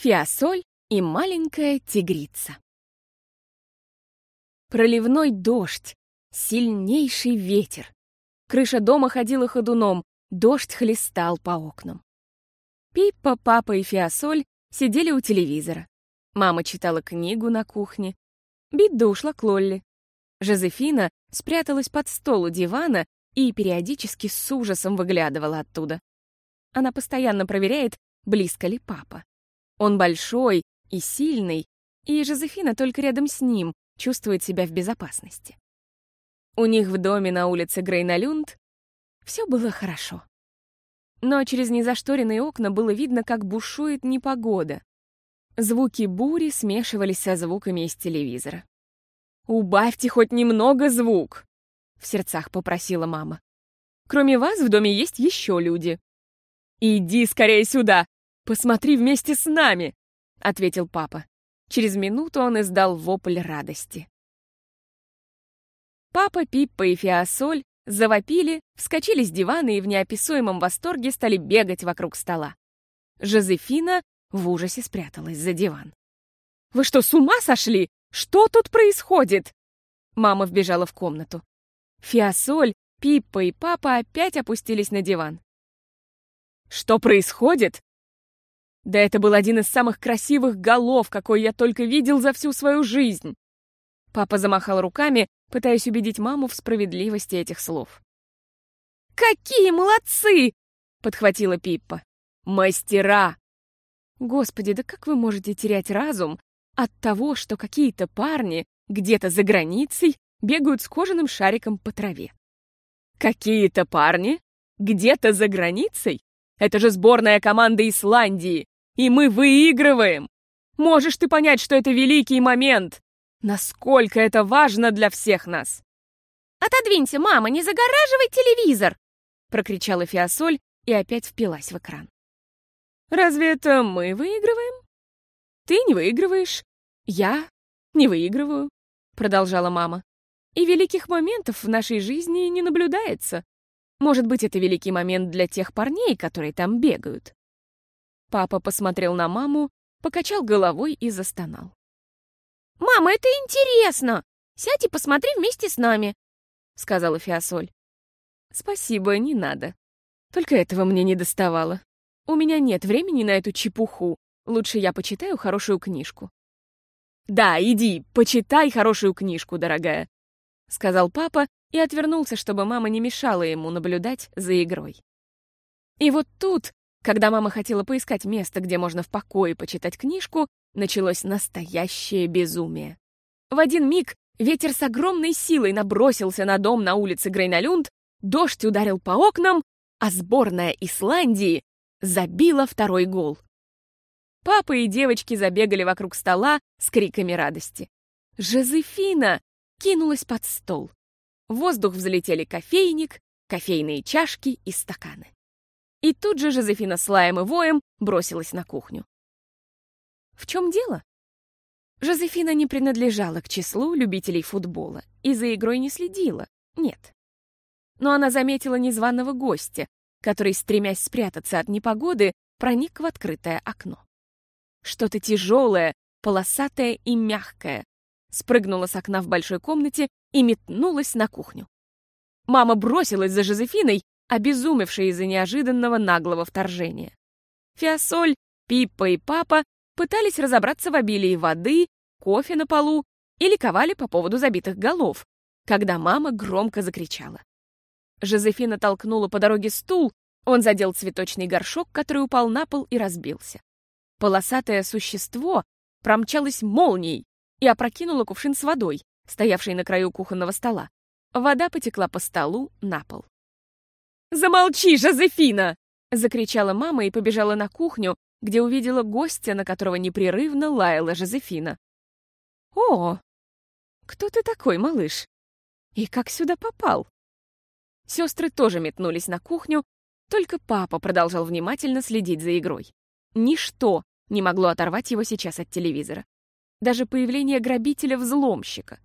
Фиасоль и маленькая тигрица. Проливной дождь, сильнейший ветер. Крыша дома ходила ходуном, дождь хлестал по окнам. Пиппа, папа и Фиасоль сидели у телевизора. Мама читала книгу на кухне. Бидда ушла к Лолли. Жозефина спряталась под стол у дивана и периодически с ужасом выглядывала оттуда. Она постоянно проверяет, близко ли папа. Он большой и сильный, и Жозефина только рядом с ним чувствует себя в безопасности. У них в доме на улице Грейналюнд все было хорошо. Но через незашторенные окна было видно, как бушует непогода. Звуки бури смешивались со звуками из телевизора. «Убавьте хоть немного звук!» — в сердцах попросила мама. «Кроме вас в доме есть еще люди». «Иди скорее сюда! «Посмотри вместе с нами!» — ответил папа. Через минуту он издал вопль радости. Папа, Пиппа и Фиасоль завопили, вскочили с дивана и в неописуемом восторге стали бегать вокруг стола. Жозефина в ужасе спряталась за диван. «Вы что, с ума сошли? Что тут происходит?» Мама вбежала в комнату. Фиасоль, Пиппа и папа опять опустились на диван. «Что происходит?» Да это был один из самых красивых голов, какой я только видел за всю свою жизнь. Папа замахал руками, пытаясь убедить маму в справедливости этих слов. «Какие молодцы!» — подхватила Пиппа. «Мастера!» Господи, да как вы можете терять разум от того, что какие-то парни где-то за границей бегают с кожаным шариком по траве? Какие-то парни? Где-то за границей? Это же сборная команда Исландии! И мы выигрываем! Можешь ты понять, что это великий момент! Насколько это важно для всех нас!» «Отодвинься, мама, не загораживай телевизор!» прокричала Фиасоль и опять впилась в экран. «Разве это мы выигрываем?» «Ты не выигрываешь, я не выигрываю», продолжала мама. «И великих моментов в нашей жизни не наблюдается. Может быть, это великий момент для тех парней, которые там бегают. Папа посмотрел на маму, покачал головой и застонал. «Мама, это интересно! Сядь и посмотри вместе с нами!» — сказала Фиасоль. «Спасибо, не надо. Только этого мне не доставало. У меня нет времени на эту чепуху. Лучше я почитаю хорошую книжку». «Да, иди, почитай хорошую книжку, дорогая», — сказал папа и отвернулся, чтобы мама не мешала ему наблюдать за игрой. И вот тут когда мама хотела поискать место, где можно в покое почитать книжку, началось настоящее безумие. В один миг ветер с огромной силой набросился на дом на улице Грейналюнд, дождь ударил по окнам, а сборная Исландии забила второй гол. Папа и девочки забегали вокруг стола с криками радости. Жозефина кинулась под стол. В воздух взлетели кофейник, кофейные чашки и стаканы. И тут же Жозефина с лаем и воем бросилась на кухню. В чем дело? Жозефина не принадлежала к числу любителей футбола и за игрой не следила, нет. Но она заметила незваного гостя, который, стремясь спрятаться от непогоды, проник в открытое окно. Что-то тяжелое, полосатое и мягкое спрыгнуло с окна в большой комнате и метнулось на кухню. Мама бросилась за Жозефиной, обезумевшие из-за неожиданного наглого вторжения. Фиасоль, Пиппа и Папа пытались разобраться в обилии воды, кофе на полу и ликовали по поводу забитых голов, когда мама громко закричала. Жозефина толкнула по дороге стул, он задел цветочный горшок, который упал на пол и разбился. Полосатое существо промчалось молнией и опрокинуло кувшин с водой, стоявший на краю кухонного стола. Вода потекла по столу на пол. «Замолчи, Жозефина!» — закричала мама и побежала на кухню, где увидела гостя, на которого непрерывно лаяла Жозефина. «О, кто ты такой, малыш? И как сюда попал?» Сестры тоже метнулись на кухню, только папа продолжал внимательно следить за игрой. Ничто не могло оторвать его сейчас от телевизора. Даже появление грабителя-взломщика.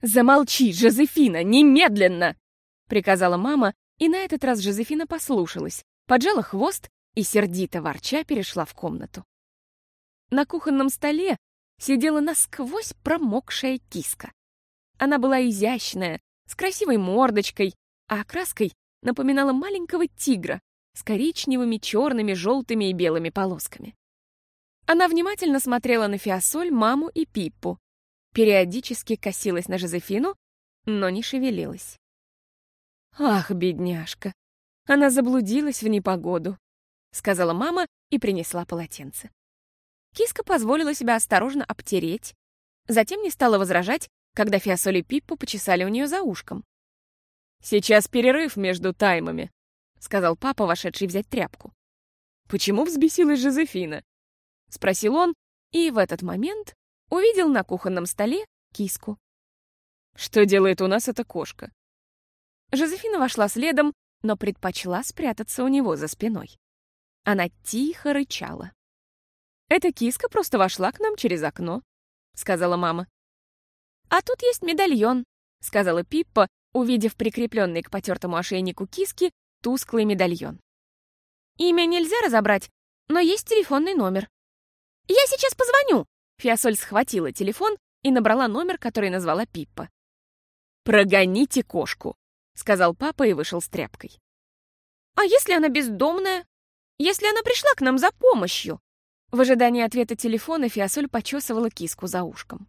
«Замолчи, Жозефина, немедленно!» — приказала мама и на этот раз Жозефина послушалась, поджала хвост и, сердито ворча, перешла в комнату. На кухонном столе сидела насквозь промокшая киска. Она была изящная, с красивой мордочкой, а окраской напоминала маленького тигра с коричневыми, черными, желтыми и белыми полосками. Она внимательно смотрела на Фиасоль, маму и Пиппу, периодически косилась на Жозефину, но не шевелилась. «Ах, бедняжка! Она заблудилась в непогоду», — сказала мама и принесла полотенце. Киска позволила себя осторожно обтереть, затем не стала возражать, когда Фиасоль и Пиппу почесали у нее за ушком. «Сейчас перерыв между таймами», — сказал папа, вошедший взять тряпку. «Почему взбесилась Жозефина?» — спросил он, и в этот момент увидел на кухонном столе киску. «Что делает у нас эта кошка?» Жозефина вошла следом, но предпочла спрятаться у него за спиной. Она тихо рычала. «Эта киска просто вошла к нам через окно», — сказала мама. «А тут есть медальон», — сказала Пиппа, увидев прикрепленный к потертому ошейнику киски тусклый медальон. «Имя нельзя разобрать, но есть телефонный номер». «Я сейчас позвоню!» Фиасоль схватила телефон и набрала номер, который назвала Пиппа. «Прогоните кошку», — сказал папа и вышел с тряпкой. «А если она бездомная? Если она пришла к нам за помощью?» В ожидании ответа телефона Фиасоль почесывала киску за ушком.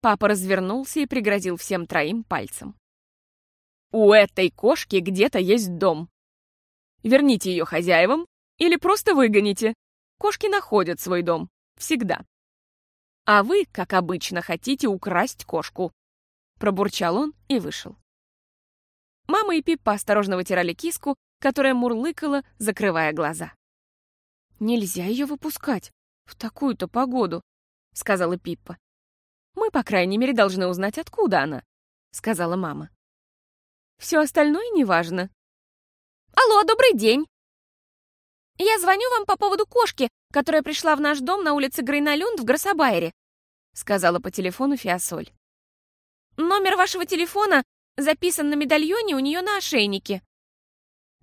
Папа развернулся и пригрозил всем троим пальцем. «У этой кошки где-то есть дом. Верните ее хозяевам или просто выгоните. Кошки находят свой дом. Всегда. А вы, как обычно, хотите украсть кошку. Пробурчал он и вышел. Мама и Пиппа осторожно вытирали киску, которая мурлыкала, закрывая глаза. «Нельзя ее выпускать в такую-то погоду», — сказала Пиппа. «Мы, по крайней мере, должны узнать, откуда она», — сказала мама. «Все остальное неважно». «Алло, добрый день!» «Я звоню вам по поводу кошки, которая пришла в наш дом на улице Грейналюнд в Гроссобайре», — сказала по телефону Фиасоль. «Номер вашего телефона записан на медальоне у нее на ошейнике».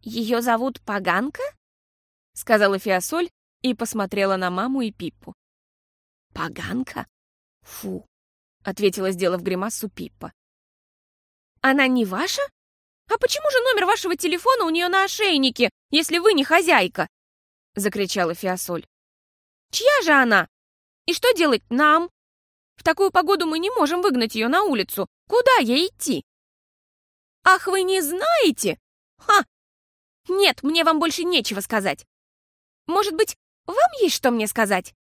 «Ее зовут Поганка?» — сказала Фиасоль и посмотрела на маму и Пиппу. «Поганка? Фу!» — ответила, сделав гримасу Пиппа. «Она не ваша? А почему же номер вашего телефона у нее на ошейнике, если вы не хозяйка?» — закричала Фиасоль. «Чья же она? И что делать нам? В такую погоду мы не можем выгнать ее на улицу. Куда ей идти?» «Ах, вы не знаете? Ха! Нет, мне вам больше нечего сказать. Может быть, вам есть что мне сказать?»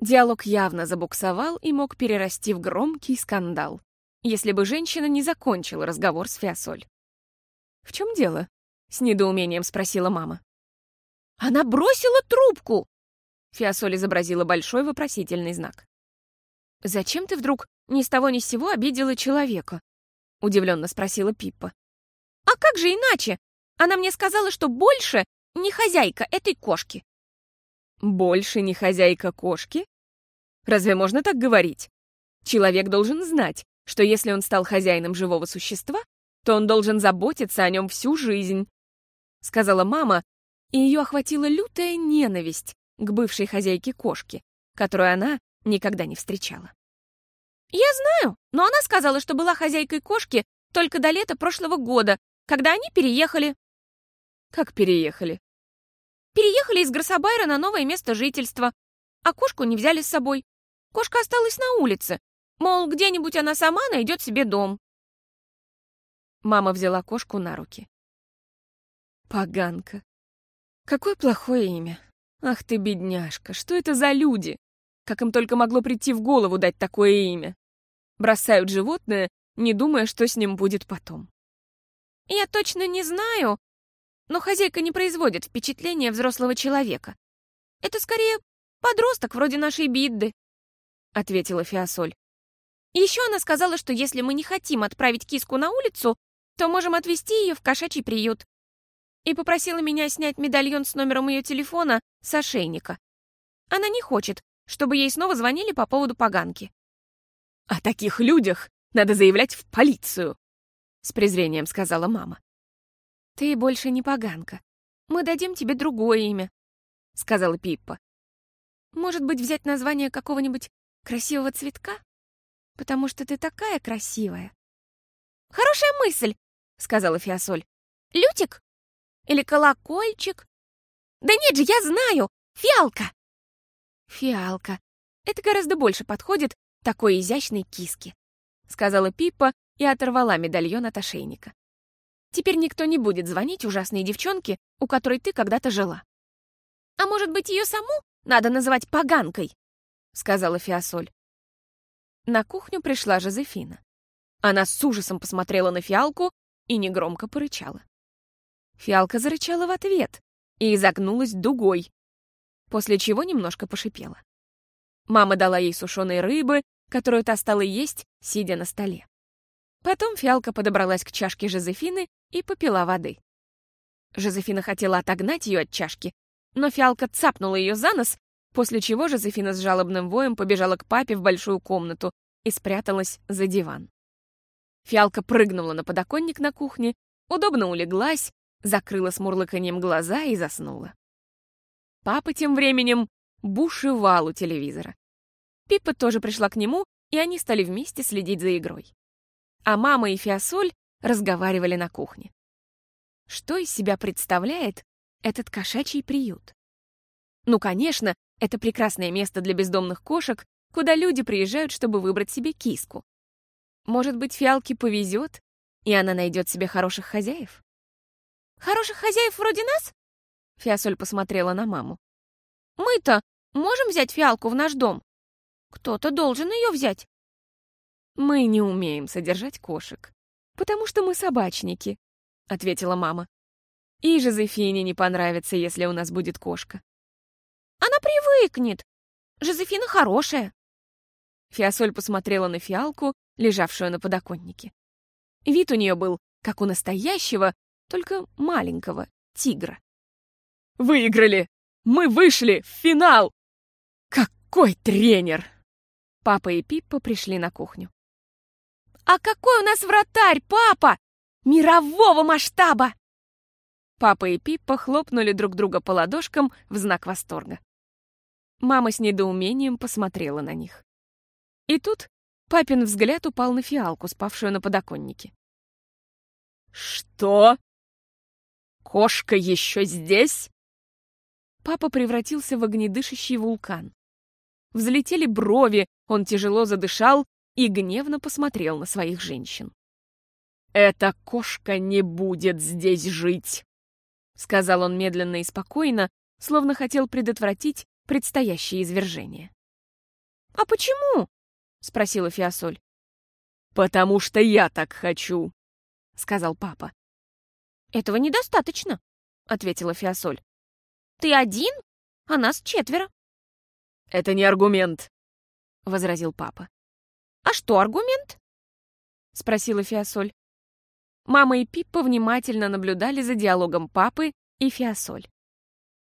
Диалог явно забуксовал и мог перерасти в громкий скандал, если бы женщина не закончила разговор с Фиасоль. «В чем дело?» — с недоумением спросила мама. «Она бросила трубку!» Фиасоль изобразила большой вопросительный знак. «Зачем ты вдруг ни с того ни с сего обидела человека?» — удивленно спросила Пиппа. «А как же иначе? Она мне сказала, что больше не хозяйка этой кошки». «Больше не хозяйка кошки? Разве можно так говорить? Человек должен знать, что если он стал хозяином живого существа, то он должен заботиться о нем всю жизнь», — сказала мама, и ее охватила лютая ненависть к бывшей хозяйке кошки, которую она никогда не встречала. «Я знаю, но она сказала, что была хозяйкой кошки только до лета прошлого года, когда они переехали». «Как переехали?» «Переехали из Гроссобайра на новое место жительства, а кошку не взяли с собой. Кошка осталась на улице, мол, где-нибудь она сама найдет себе дом». Мама взяла кошку на руки. «Поганка. Какое плохое имя. Ах ты, бедняжка, что это за люди? Как им только могло прийти в голову дать такое имя? Бросают животное, не думая, что с ним будет потом. Я точно не знаю, но хозяйка не производит впечатления взрослого человека. Это скорее подросток вроде нашей Бидды, — ответила Фиасоль. Еще она сказала, что если мы не хотим отправить киску на улицу, то можем отвезти ее в кошачий приют и попросила меня снять медальон с номером ее телефона с ошейника. Она не хочет, чтобы ей снова звонили по поводу поганки. «О таких людях надо заявлять в полицию», — с презрением сказала мама. «Ты больше не поганка. Мы дадим тебе другое имя», — сказала Пиппа. Может быть, взять название какого-нибудь красивого цветка? Потому что ты такая красивая. Хорошая мысль, сказала Фиасоль. Лютик? Или колокольчик? Да нет же, я знаю! Фиалка! Фиалка. Это гораздо больше подходит такой изящной киске, сказала Пиппа и оторвала медальон от ошейника. Теперь никто не будет звонить ужасной девчонке, у которой ты когда-то жила. А может быть, ее саму надо называть поганкой? сказала Фиасоль. На кухню пришла Жозефина. Она с ужасом посмотрела на фиалку и негромко порычала. Фиалка зарычала в ответ и изогнулась дугой, после чего немножко пошипела. Мама дала ей сушеной рыбы, которую та стала есть, сидя на столе. Потом фиалка подобралась к чашке Жозефины и попила воды. Жозефина хотела отогнать ее от чашки, но фиалка цапнула ее за нос, после чего Жозефина с жалобным воем побежала к папе в большую комнату и спряталась за диван. Фиалка прыгнула на подоконник на кухне, удобно улеглась, закрыла с мурлыканьем глаза и заснула. Папа тем временем бушевал у телевизора. Пиппа тоже пришла к нему, и они стали вместе следить за игрой. А мама и Фиасоль разговаривали на кухне. Что из себя представляет этот кошачий приют? Ну, конечно, это прекрасное место для бездомных кошек, куда люди приезжают, чтобы выбрать себе киску. Может быть, фиалке повезет, и она найдет себе хороших хозяев? Хороших хозяев вроде нас? Фиасоль посмотрела на маму. Мы-то можем взять фиалку в наш дом? Кто-то должен ее взять. Мы не умеем содержать кошек, потому что мы собачники, ответила мама. И Жозефине не понравится, если у нас будет кошка. Она привыкнет. Жозефина хорошая. Фиасоль посмотрела на фиалку, лежавшую на подоконнике. Вид у нее был, как у настоящего, только маленького тигра. «Выиграли! Мы вышли в финал! Какой тренер!» Папа и Пиппа пришли на кухню. «А какой у нас вратарь, папа! Мирового масштаба!» Папа и Пиппа хлопнули друг друга по ладошкам в знак восторга. Мама с недоумением посмотрела на них. И тут папин взгляд упал на фиалку, спавшую на подоконнике. «Что? Кошка еще здесь?» Папа превратился в огнедышащий вулкан. Взлетели брови, он тяжело задышал и гневно посмотрел на своих женщин. «Эта кошка не будет здесь жить!» Сказал он медленно и спокойно, словно хотел предотвратить предстоящее извержение. «А почему?» — спросила Фиасоль. «Потому что я так хочу», — сказал папа. «Этого недостаточно», — ответила Фиасоль. «Ты один, а нас четверо». «Это не аргумент», — возразил папа. «А что аргумент?» — спросила Фиасоль. Мама и Пиппа внимательно наблюдали за диалогом папы и Фиасоль.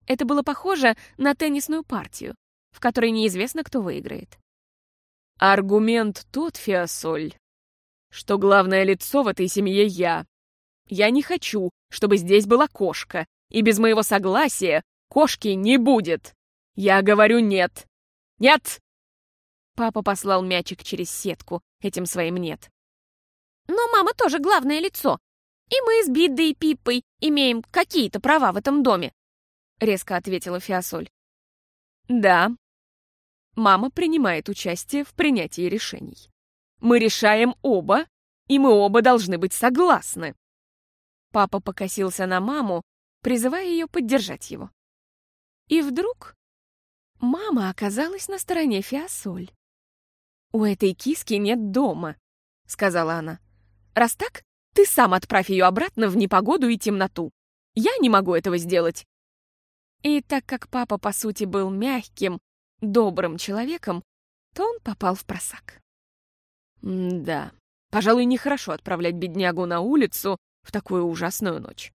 Это было похоже на теннисную партию, в которой неизвестно, кто выиграет. Аргумент тот, Фиасоль, что главное лицо в этой семье я. Я не хочу, чтобы здесь была кошка, и без моего согласия кошки не будет. Я говорю нет. Нет! Папа послал мячик через сетку, этим своим нет. Но мама тоже главное лицо. И мы с Биддой и Пиппой имеем какие-то права в этом доме, резко ответила Фиасоль. Да, мама принимает участие в принятии решений. Мы решаем оба, и мы оба должны быть согласны. Папа покосился на маму, призывая ее поддержать его. И вдруг мама оказалась на стороне Фиасоль. «У этой киски нет дома», — сказала она. «Раз так, ты сам отправь ее обратно в непогоду и темноту. Я не могу этого сделать». И так как папа, по сути, был мягким, добрым человеком, то он попал в просак. да, пожалуй, нехорошо отправлять беднягу на улицу в такую ужасную ночь.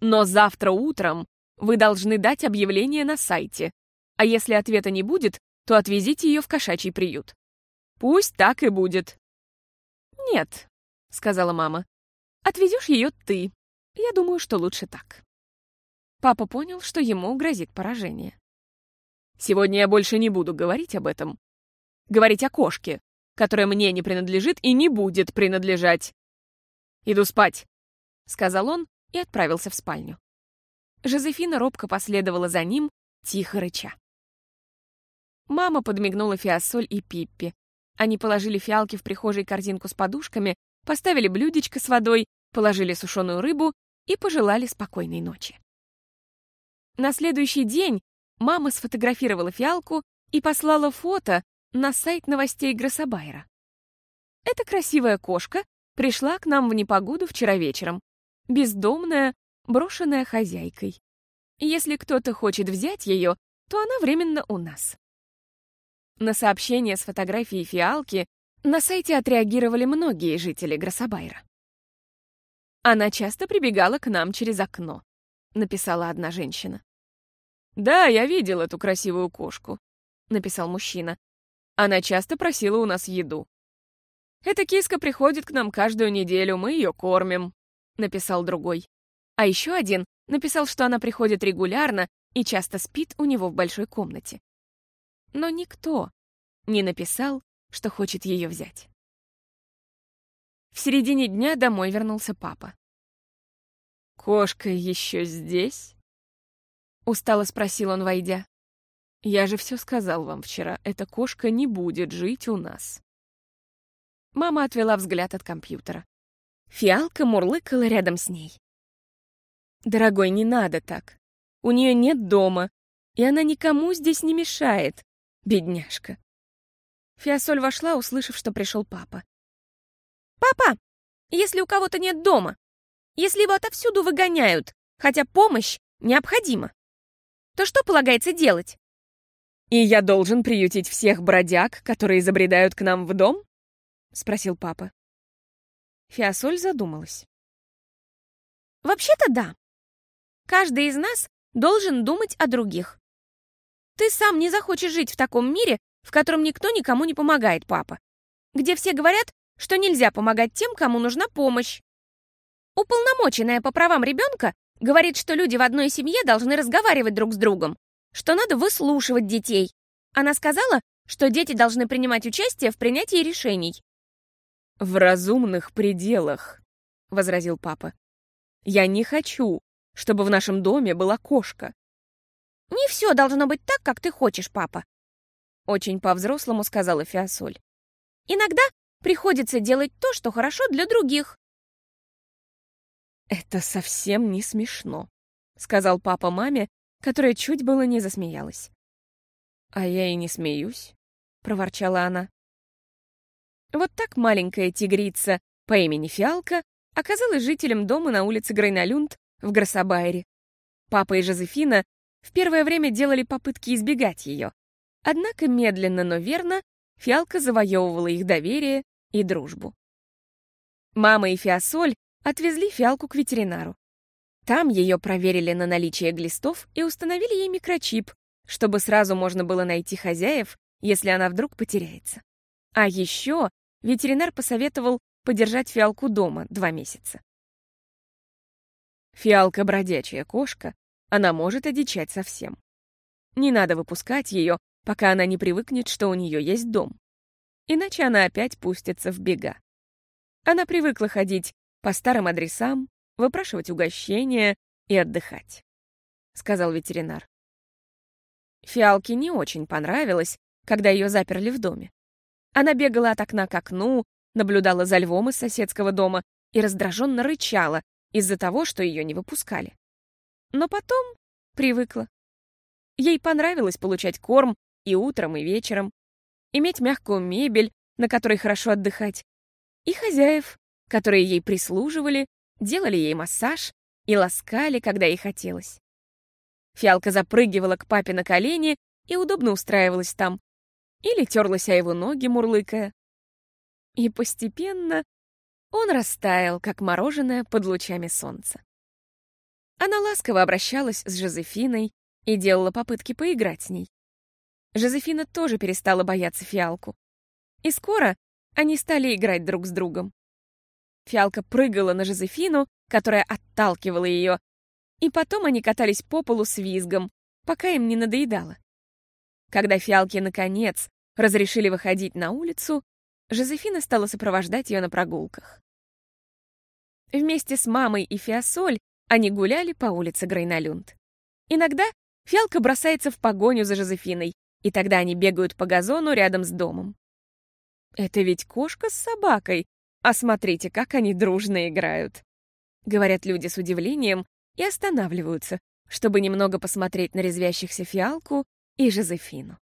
Но завтра утром вы должны дать объявление на сайте, а если ответа не будет, то отвезите ее в кошачий приют. Пусть так и будет. Нет, сказала мама. Отвезешь ее ты. Я думаю, что лучше так. Папа понял, что ему грозит поражение. Сегодня я больше не буду говорить об этом. Говорить о кошке, которая мне не принадлежит и не будет принадлежать. Иду спать, — сказал он и отправился в спальню. Жозефина робко последовала за ним, тихо рыча. Мама подмигнула Фиассоль и Пиппи. Они положили фиалки в прихожей корзинку с подушками, поставили блюдечко с водой, положили сушеную рыбу и пожелали спокойной ночи. На следующий день мама сфотографировала фиалку и послала фото на сайт новостей Гроссабайра. Эта красивая кошка пришла к нам в непогоду вчера вечером. Бездомная, брошенная хозяйкой. Если кто-то хочет взять ее, то она временно у нас. На сообщение с фотографией фиалки на сайте отреагировали многие жители Гроссабайра. Она часто прибегала к нам через окно, написала одна женщина. Да, я видел эту красивую кошку, написал мужчина. Она часто просила у нас еду. Эта киска приходит к нам каждую неделю, мы ее кормим, написал другой. А еще один написал, что она приходит регулярно и часто спит у него в большой комнате. Но никто не написал, что хочет ее взять. В середине дня домой вернулся папа. «Кошка еще здесь?» Устало спросил он, войдя. «Я же все сказал вам вчера, эта кошка не будет жить у нас». Мама отвела взгляд от компьютера. Фиалка мурлыкала рядом с ней. «Дорогой, не надо так. У нее нет дома, и она никому здесь не мешает, бедняжка». Фиасоль вошла, услышав, что пришел папа. «Папа, если у кого-то нет дома, если его отовсюду выгоняют, хотя помощь необходима, то что полагается делать?» «И я должен приютить всех бродяг, которые забредают к нам в дом?» — спросил папа. Фиасоль задумалась. «Вообще-то да. Каждый из нас должен думать о других. Ты сам не захочешь жить в таком мире, в котором никто никому не помогает, папа. Где все говорят, что нельзя помогать тем, кому нужна помощь. Уполномоченная по правам ребенка говорит, что люди в одной семье должны разговаривать друг с другом, что надо выслушивать детей. Она сказала, что дети должны принимать участие в принятии решений. «В разумных пределах», — возразил папа. «Я не хочу, чтобы в нашем доме была кошка». «Не все должно быть так, как ты хочешь, папа», — очень по-взрослому сказала Фиасоль. «Иногда приходится делать то, что хорошо для других». «Это совсем не смешно», — сказал папа маме, которая чуть было не засмеялась. «А я и не смеюсь», — проворчала она. Вот так маленькая тигрица по имени Фиалка оказалась жителем дома на улице Грейналюнд в Гроссабайре. Папа и Жозефина в первое время делали попытки избегать ее. Однако медленно, но верно Фиалка завоевывала их доверие и дружбу. Мама и Фиасоль отвезли Фиалку к ветеринару. Там ее проверили на наличие глистов и установили ей микрочип, чтобы сразу можно было найти хозяев, если она вдруг потеряется. А еще ветеринар посоветовал подержать фиалку дома два месяца. Фиалка — бродячая кошка, она может одичать совсем. Не надо выпускать ее, пока она не привыкнет, что у нее есть дом. Иначе она опять пустится в бега. Она привыкла ходить по старым адресам, выпрашивать угощения и отдыхать, — сказал ветеринар. Фиалке не очень понравилось, когда ее заперли в доме. Она бегала от окна к окну, наблюдала за львом из соседского дома и раздраженно рычала из-за того, что ее не выпускали. Но потом привыкла. Ей понравилось получать корм и утром, и вечером, иметь мягкую мебель, на которой хорошо отдыхать, и хозяев, которые ей прислуживали, делали ей массаж и ласкали, когда ей хотелось. Фиалка запрыгивала к папе на колени и удобно устраивалась там, или терлась о его ноги, мурлыкая. И постепенно он растаял, как мороженое под лучами солнца. Она ласково обращалась с Жозефиной и делала попытки поиграть с ней. Жозефина тоже перестала бояться фиалку. И скоро они стали играть друг с другом. Фиалка прыгала на Жозефину, которая отталкивала ее, и потом они катались по полу с визгом, пока им не надоедало. Когда фиалки, наконец, разрешили выходить на улицу, Жозефина стала сопровождать ее на прогулках. Вместе с мамой и Фиасоль они гуляли по улице Грейналюнд. Иногда Фиалка бросается в погоню за Жозефиной, и тогда они бегают по газону рядом с домом. «Это ведь кошка с собакой, а смотрите, как они дружно играют», — говорят люди с удивлением и останавливаются, чтобы немного посмотреть на резвящихся Фиалку и Жозефину.